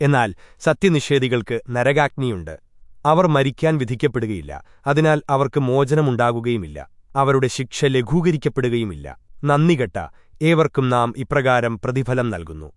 എന്നാൽ സത്യനിഷേധികൾക്ക് നരകാഗ്നിയുണ്ട്. അവർ മരിക്കാൻ വിധിക്കപ്പെടുകയില്ല. അതിനാൽ അവർക്ക് മോചനമുണ്ടാകുകയുമില്ല. അവരുടെ ശിക്ഷ ലഘൂകരിക്കപ്പെടുകയുമില്ല. നന്ദികെട്ട ഏവർക്കും നാം ഇപ്രകാരം പ്രതിഫലം നൽകുന്നു.